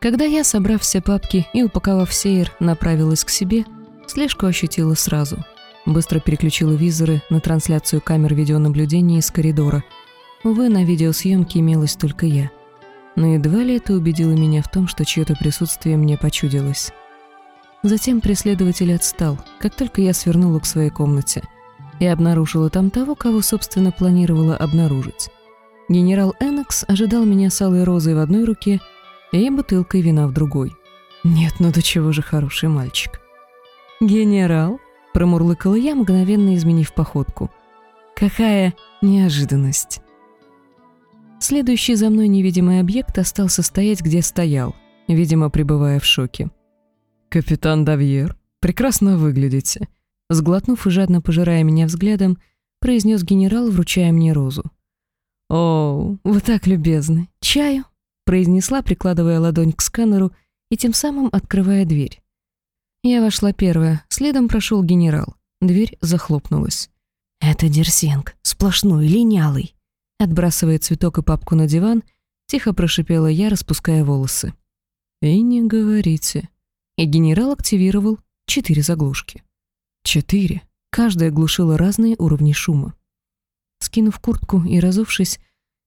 Когда я, собрав все папки и упаковав сейер, направилась к себе, слежку ощутила сразу. Быстро переключила визоры на трансляцию камер видеонаблюдения из коридора. Увы, на видеосъемке имелась только я. Но едва ли это убедило меня в том, что чье-то присутствие мне почудилось. Затем преследователь отстал, как только я свернула к своей комнате, и обнаружила там того, кого, собственно, планировала обнаружить. Генерал Эннекс ожидал меня с алой розой в одной руке и бутылкой вина в другой. Нет, ну до чего же хороший мальчик. «Генерал?» — промурлыкала я, мгновенно изменив походку. «Какая неожиданность!» Следующий за мной невидимый объект остался стоять, где стоял, видимо, пребывая в шоке. «Капитан Давьер, прекрасно выглядите», сглотнув и жадно пожирая меня взглядом, произнес генерал, вручая мне розу. «О, вы так любезны! Чаю?» Произнесла, прикладывая ладонь к сканеру и тем самым открывая дверь. Я вошла первая, следом прошел генерал. Дверь захлопнулась. «Это Дерсенг, сплошной, линялый!» Отбрасывая цветок и папку на диван, тихо прошипела я, распуская волосы. «И не говорите», и генерал активировал четыре заглушки. Четыре. Каждая глушила разные уровни шума. Скинув куртку и разувшись,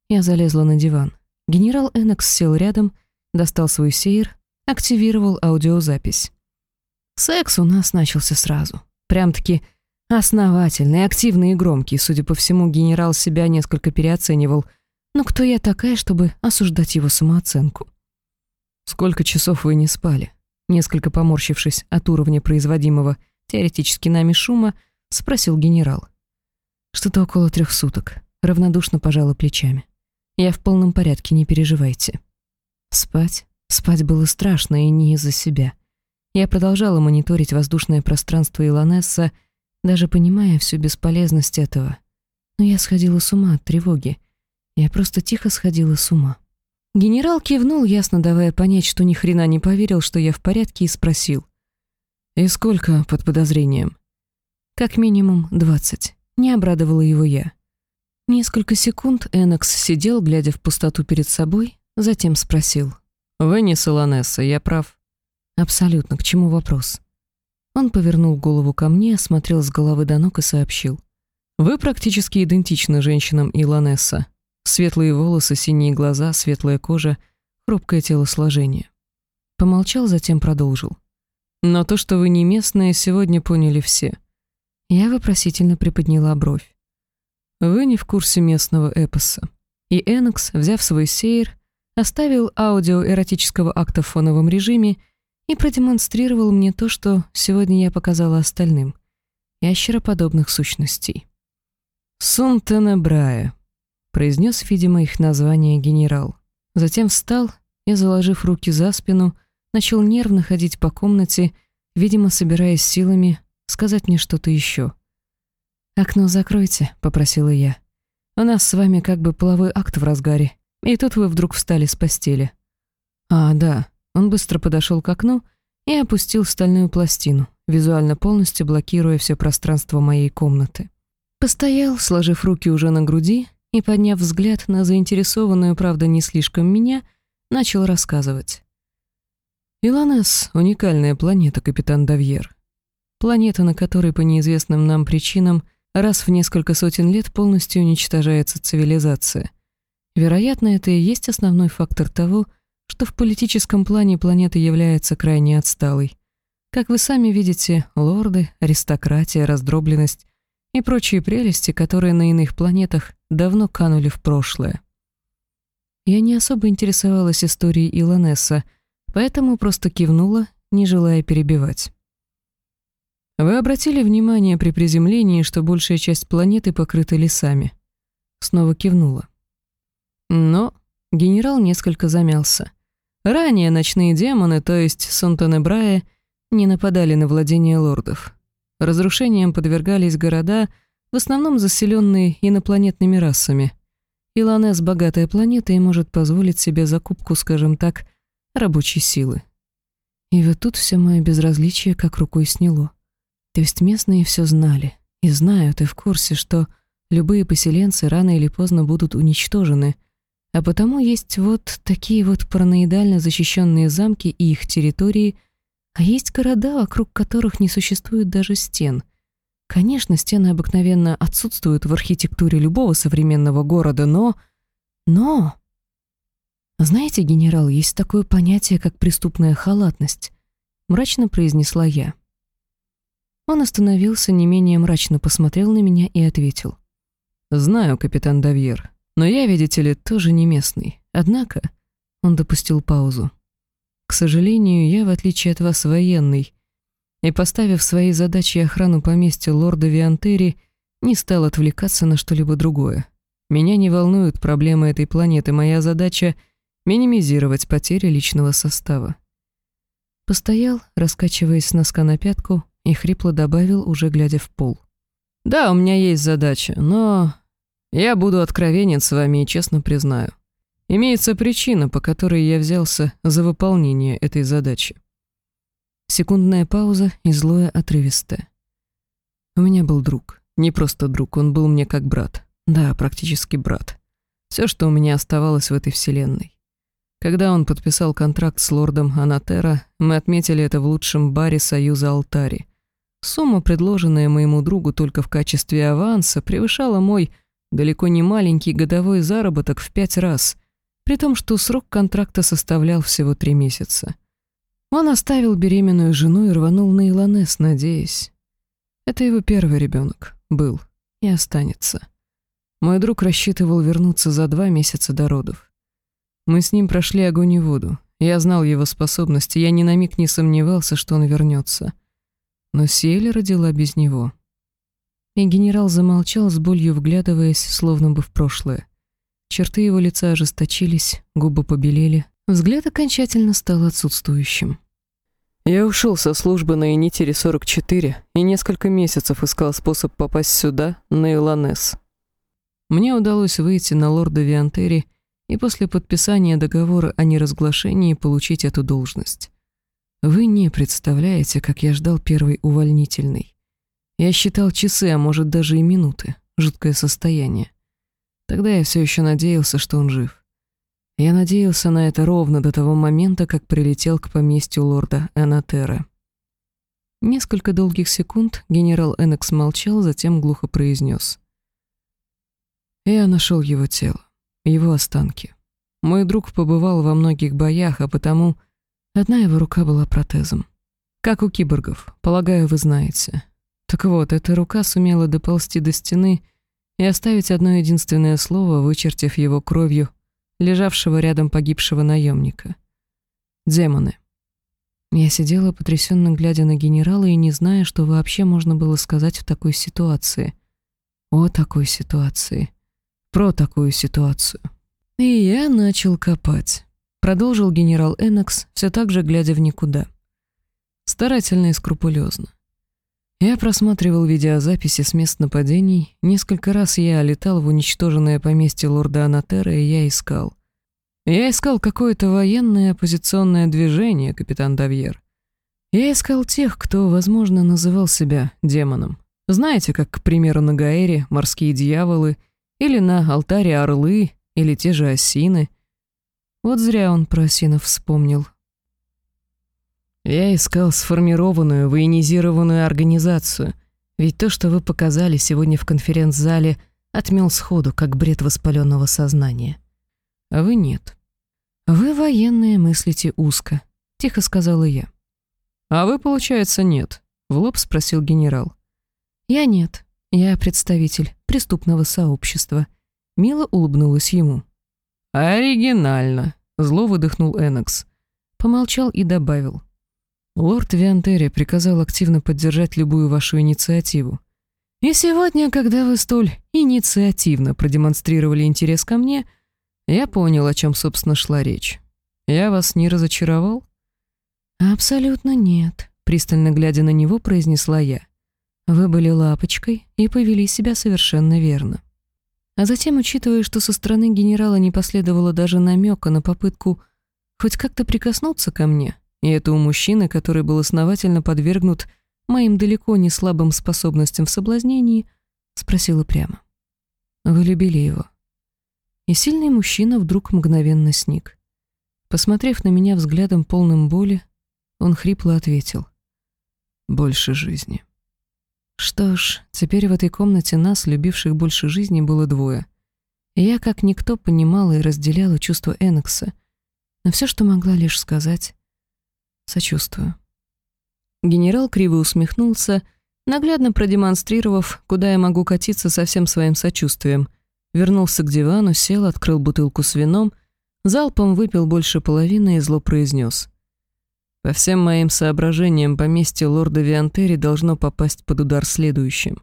я залезла на диван. Генерал Энакс сел рядом, достал свой сейр, активировал аудиозапись. Секс у нас начался сразу. Прям-таки основательный, активный и громкий. Судя по всему, генерал себя несколько переоценивал. Но кто я такая, чтобы осуждать его самооценку? «Сколько часов вы не спали?» несколько поморщившись от уровня производимого теоретически нами шума, спросил генерал. «Что-то около трех суток», — равнодушно пожала плечами. «Я в полном порядке, не переживайте». Спать? Спать было страшно и не из-за себя. Я продолжала мониторить воздушное пространство Илонесса, даже понимая всю бесполезность этого. Но я сходила с ума от тревоги. Я просто тихо сходила с ума. Генерал кивнул, ясно давая понять, что ни хрена не поверил, что я в порядке, и спросил. «И сколько под подозрением?» «Как минимум двадцать». Не обрадовала его я. Несколько секунд Энакс сидел, глядя в пустоту перед собой, затем спросил. «Вы не Солонесса, я прав?» «Абсолютно. К чему вопрос?» Он повернул голову ко мне, осмотрел с головы до ног и сообщил. «Вы практически идентичны женщинам Илонесса. Светлые волосы, синие глаза, светлая кожа, хрупкое телосложение. Помолчал, затем продолжил. «Но то, что вы не местная, сегодня поняли все». Я вопросительно приподняла бровь. «Вы не в курсе местного эпоса». И Энакс, взяв свой сейр, оставил аудио эротического акта в фоновом режиме и продемонстрировал мне то, что сегодня я показала остальным — ящероподобных сущностей. «Сунтена Брая», произнес, видимо, их название генерал. Затем встал и, заложив руки за спину, начал нервно ходить по комнате, видимо, собираясь силами сказать мне что-то еще. «Окно закройте», — попросила я. «У нас с вами как бы половой акт в разгаре, и тут вы вдруг встали с постели». «А, да». Он быстро подошел к окну и опустил стальную пластину, визуально полностью блокируя все пространство моей комнаты. Постоял, сложив руки уже на груди, и, подняв взгляд на заинтересованную, правда, не слишком меня, начал рассказывать. Иланес — уникальная планета, капитан Давьер. Планета, на которой по неизвестным нам причинам раз в несколько сотен лет полностью уничтожается цивилизация. Вероятно, это и есть основной фактор того, что в политическом плане планета является крайне отсталой. Как вы сами видите, лорды, аристократия, раздробленность и прочие прелести, которые на иных планетах давно канули в прошлое. Я не особо интересовалась историей Илонесса, поэтому просто кивнула, не желая перебивать. Вы обратили внимание при приземлении, что большая часть планеты покрыта лесами? Снова кивнула. Но генерал несколько замялся. Ранее ночные демоны, то есть Сонтонебрая, не нападали на владения лордов. Разрушением подвергались города, в основном заселенные инопланетными расами. Иланес — богатая планета и может позволить себе закупку, скажем так, рабочей силы. И вот тут все мое безразличие как рукой сняло. То есть местные все знали, и знают, и в курсе, что любые поселенцы рано или поздно будут уничтожены, А потому есть вот такие вот параноидально защищенные замки и их территории, а есть города, вокруг которых не существует даже стен. Конечно, стены обыкновенно отсутствуют в архитектуре любого современного города, но... Но... «Знаете, генерал, есть такое понятие, как преступная халатность», — мрачно произнесла я. Он остановился, не менее мрачно посмотрел на меня и ответил. «Знаю, капитан Давьер, но я, видите ли, тоже не местный. Однако...» Он допустил паузу. «К сожалению, я, в отличие от вас, военный, и, поставив своей задачей охрану поместья лорда Виантери, не стал отвлекаться на что-либо другое. Меня не волнуют проблемы этой планеты, моя задача — минимизировать потери личного состава». Постоял, раскачиваясь с носка на пятку, и хрипло добавил, уже глядя в пол. «Да, у меня есть задача, но я буду откровенен с вами и честно признаю. Имеется причина, по которой я взялся за выполнение этой задачи». Секундная пауза и злое отрывистое. У меня был друг. Не просто друг, он был мне как брат. Да, практически брат. Все, что у меня оставалось в этой вселенной. Когда он подписал контракт с лордом Анатера, мы отметили это в лучшем баре Союза Алтари. Сумма, предложенная моему другу только в качестве аванса, превышала мой далеко не маленький годовой заработок в пять раз, при том, что срок контракта составлял всего три месяца. Он оставил беременную жену и рванул на Илонес, надеясь. Это его первый ребенок был и останется. Мой друг рассчитывал вернуться за два месяца до родов. Мы с ним прошли огонь и воду. Я знал его способности, я ни на миг не сомневался, что он вернется но Сиэль родила без него. И генерал замолчал с болью, вглядываясь, словно бы в прошлое. Черты его лица ожесточились, губы побелели, взгляд окончательно стал отсутствующим. Я ушел со службы на Энитере 44 и несколько месяцев искал способ попасть сюда, на Илонес. Мне удалось выйти на лорда Виантери и после подписания договора о неразглашении получить эту должность. Вы не представляете, как я ждал первый увольнительный. Я считал часы, а может даже и минуты. Жуткое состояние. Тогда я все еще надеялся, что он жив. Я надеялся на это ровно до того момента, как прилетел к поместью лорда Энатера. Несколько долгих секунд генерал Энекс молчал, затем глухо произнес. Я нашел его тело, его останки. Мой друг побывал во многих боях, а потому Одна его рука была протезом. Как у киборгов, полагаю, вы знаете. Так вот, эта рука сумела доползти до стены и оставить одно единственное слово, вычертив его кровью, лежавшего рядом погибшего наемника. Демоны. Я сидела, потрясенно глядя на генерала и не зная, что вообще можно было сказать в такой ситуации. О такой ситуации. Про такую ситуацию. И я начал копать. Продолжил генерал Эннекс, все так же глядя в никуда. Старательно и скрупулезно. Я просматривал видеозаписи с мест нападений. Несколько раз я летал в уничтоженное поместье лорда Анатера, и я искал. Я искал какое-то военное оппозиционное движение, капитан Давьер. Я искал тех, кто, возможно, называл себя демоном. Знаете, как, к примеру, на Гаэре морские дьяволы, или на алтаре орлы, или те же осины — вот зря он про осинов вспомнил. Я искал сформированную, военизированную организацию, ведь то, что вы показали сегодня в конференц-зале, отмел сходу, как бред воспаленного сознания. А вы нет. Вы военные мыслите узко, тихо сказала я. А вы, получается, нет, в лоб спросил генерал. Я нет, я представитель преступного сообщества. Мило улыбнулась ему. «Оригинально», — зло выдохнул Энакс. Помолчал и добавил. «Лорд Виантери приказал активно поддержать любую вашу инициативу. И сегодня, когда вы столь инициативно продемонстрировали интерес ко мне, я понял, о чем, собственно, шла речь. Я вас не разочаровал?» «Абсолютно нет», — пристально глядя на него, произнесла я. «Вы были лапочкой и повели себя совершенно верно». А затем, учитывая, что со стороны генерала не последовало даже намека на попытку хоть как-то прикоснуться ко мне, и это у мужчины, который был основательно подвергнут моим далеко не слабым способностям в соблазнении, спросила прямо. «Вы любили его?» и сильный мужчина вдруг мгновенно сник. Посмотрев на меня взглядом полным боли, он хрипло ответил. «Больше жизни». Что ж, теперь в этой комнате нас, любивших больше жизни, было двое. Я, как никто, понимала и разделяла чувства Эннекса, но все, что могла лишь сказать — сочувствую. Генерал криво усмехнулся, наглядно продемонстрировав, куда я могу катиться со всем своим сочувствием. Вернулся к дивану, сел, открыл бутылку с вином, залпом выпил больше половины и зло произнес. По всем моим соображениям, поместье лорда Виантери должно попасть под удар следующим.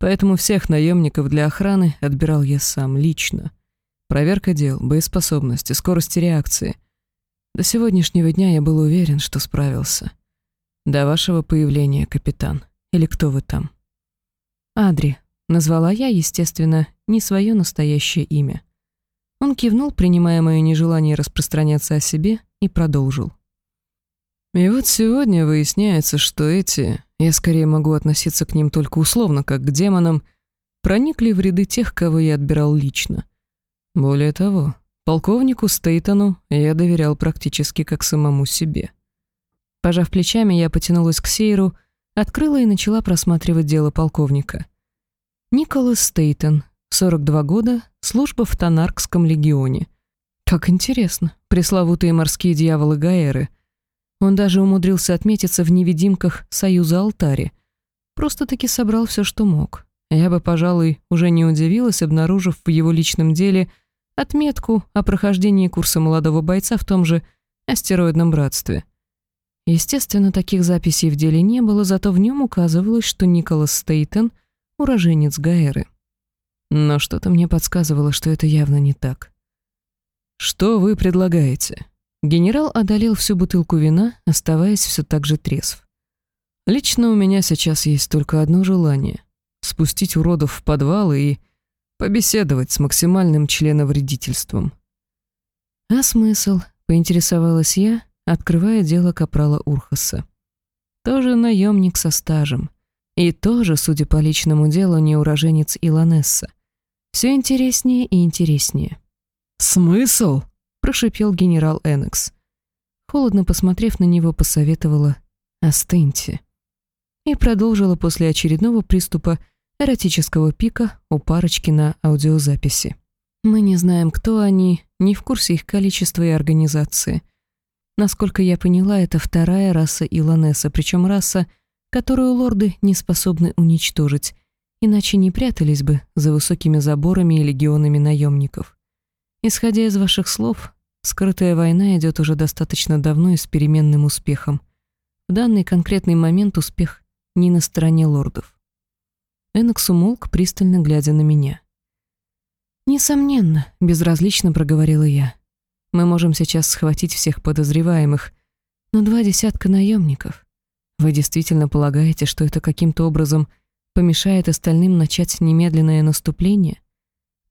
Поэтому всех наемников для охраны отбирал я сам, лично. Проверка дел, боеспособности, скорости реакции. До сегодняшнего дня я был уверен, что справился. До вашего появления, капитан. Или кто вы там? Адри. Назвала я, естественно, не свое настоящее имя. Он кивнул, принимая мое нежелание распространяться о себе, и продолжил. И вот сегодня выясняется, что эти, я скорее могу относиться к ним только условно, как к демонам, проникли в ряды тех, кого я отбирал лично. Более того, полковнику Стейтону я доверял практически как самому себе. Пожав плечами, я потянулась к Сейру, открыла и начала просматривать дело полковника. Николас Стейтон, 42 года, служба в Тонаркском легионе. Как интересно, пресловутые морские дьяволы Гаэры — он даже умудрился отметиться в невидимках Союза Алтари. Просто-таки собрал все, что мог. Я бы, пожалуй, уже не удивилась, обнаружив в его личном деле отметку о прохождении курса молодого бойца в том же астероидном братстве. Естественно, таких записей в деле не было, зато в нем указывалось, что Николас Стейтен — уроженец Гаэры. Но что-то мне подсказывало, что это явно не так. «Что вы предлагаете?» Генерал одолел всю бутылку вина, оставаясь все так же трезв. «Лично у меня сейчас есть только одно желание — спустить уродов в подвал и побеседовать с максимальным членовредительством». «А смысл?» — поинтересовалась я, открывая дело капрала Урхаса. «Тоже наемник со стажем. И тоже, судя по личному делу, не уроженец Илонесса. Все интереснее и интереснее». «Смысл?» Прошипел генерал Энекс. Холодно посмотрев на него, посоветовала «Остыньте». И продолжила после очередного приступа эротического пика у парочки на аудиозаписи. Мы не знаем, кто они, не в курсе их количества и организации. Насколько я поняла, это вторая раса Илонеса, причем раса, которую лорды не способны уничтожить, иначе не прятались бы за высокими заборами и легионами наемников. Исходя из ваших слов, скрытая война идет уже достаточно давно и с переменным успехом. В данный конкретный момент успех не на стороне лордов. Энакс умолк, пристально глядя на меня. «Несомненно», — безразлично проговорила я. «Мы можем сейчас схватить всех подозреваемых, но два десятка наемников. Вы действительно полагаете, что это каким-то образом помешает остальным начать немедленное наступление?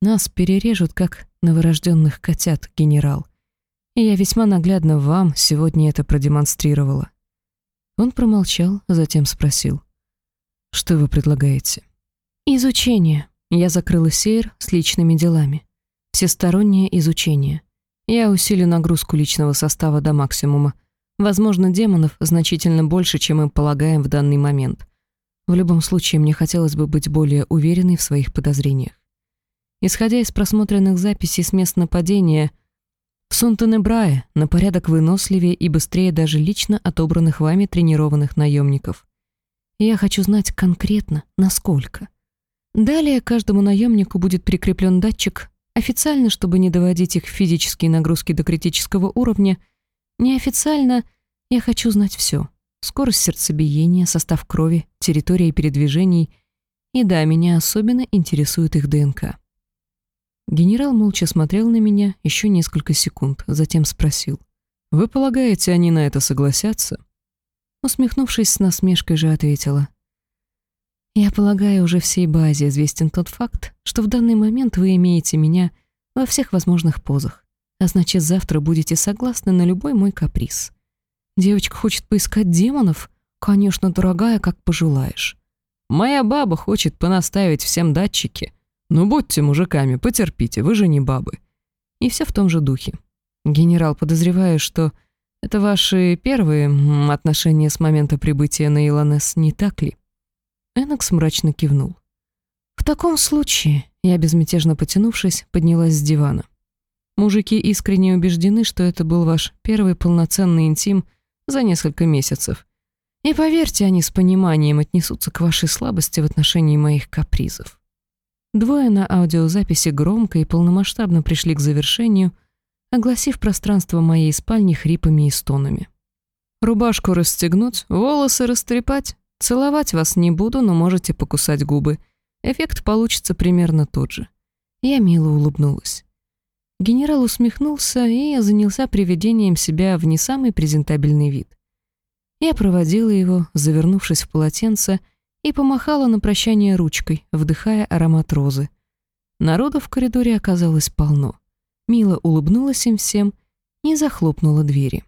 Нас перережут, как новорожденных котят, генерал. И я весьма наглядно вам сегодня это продемонстрировала». Он промолчал, затем спросил. «Что вы предлагаете?» «Изучение». Я закрыла сейр с личными делами. Всестороннее изучение. Я усилю нагрузку личного состава до максимума. Возможно, демонов значительно больше, чем мы полагаем в данный момент. В любом случае, мне хотелось бы быть более уверенной в своих подозрениях. Исходя из просмотренных записей с мест нападения, в Сунтенебрае на порядок выносливее и быстрее даже лично отобранных вами тренированных наемников. я хочу знать конкретно, насколько. Далее каждому наемнику будет прикреплен датчик, официально, чтобы не доводить их физические нагрузки до критического уровня, неофициально я хочу знать все. Скорость сердцебиения, состав крови, территория передвижений. И да, меня особенно интересует их ДНК. Генерал молча смотрел на меня еще несколько секунд, затем спросил. «Вы полагаете, они на это согласятся?» Усмехнувшись с насмешкой же ответила. «Я полагаю, уже всей базе известен тот факт, что в данный момент вы имеете меня во всех возможных позах, а значит, завтра будете согласны на любой мой каприз. Девочка хочет поискать демонов? Конечно, дорогая, как пожелаешь. Моя баба хочет понаставить всем датчики, «Ну будьте мужиками, потерпите, вы же не бабы». И все в том же духе. Генерал, подозреваю, что это ваши первые отношения с момента прибытия на Илонес, не так ли? Энакс мрачно кивнул. В таком случае, я безмятежно потянувшись, поднялась с дивана. Мужики искренне убеждены, что это был ваш первый полноценный интим за несколько месяцев. И поверьте, они с пониманием отнесутся к вашей слабости в отношении моих капризов. Двое на аудиозаписи громко и полномасштабно пришли к завершению, огласив пространство моей спальни хрипами и стонами. «Рубашку расстегнуть, волосы растрепать, целовать вас не буду, но можете покусать губы. Эффект получится примерно тот же». Я мило улыбнулась. Генерал усмехнулся и занялся приведением себя в не самый презентабельный вид. Я проводила его, завернувшись в полотенце, и помахала на прощание ручкой, вдыхая аромат розы. Народу в коридоре оказалось полно. Мила улыбнулась им всем и захлопнула двери.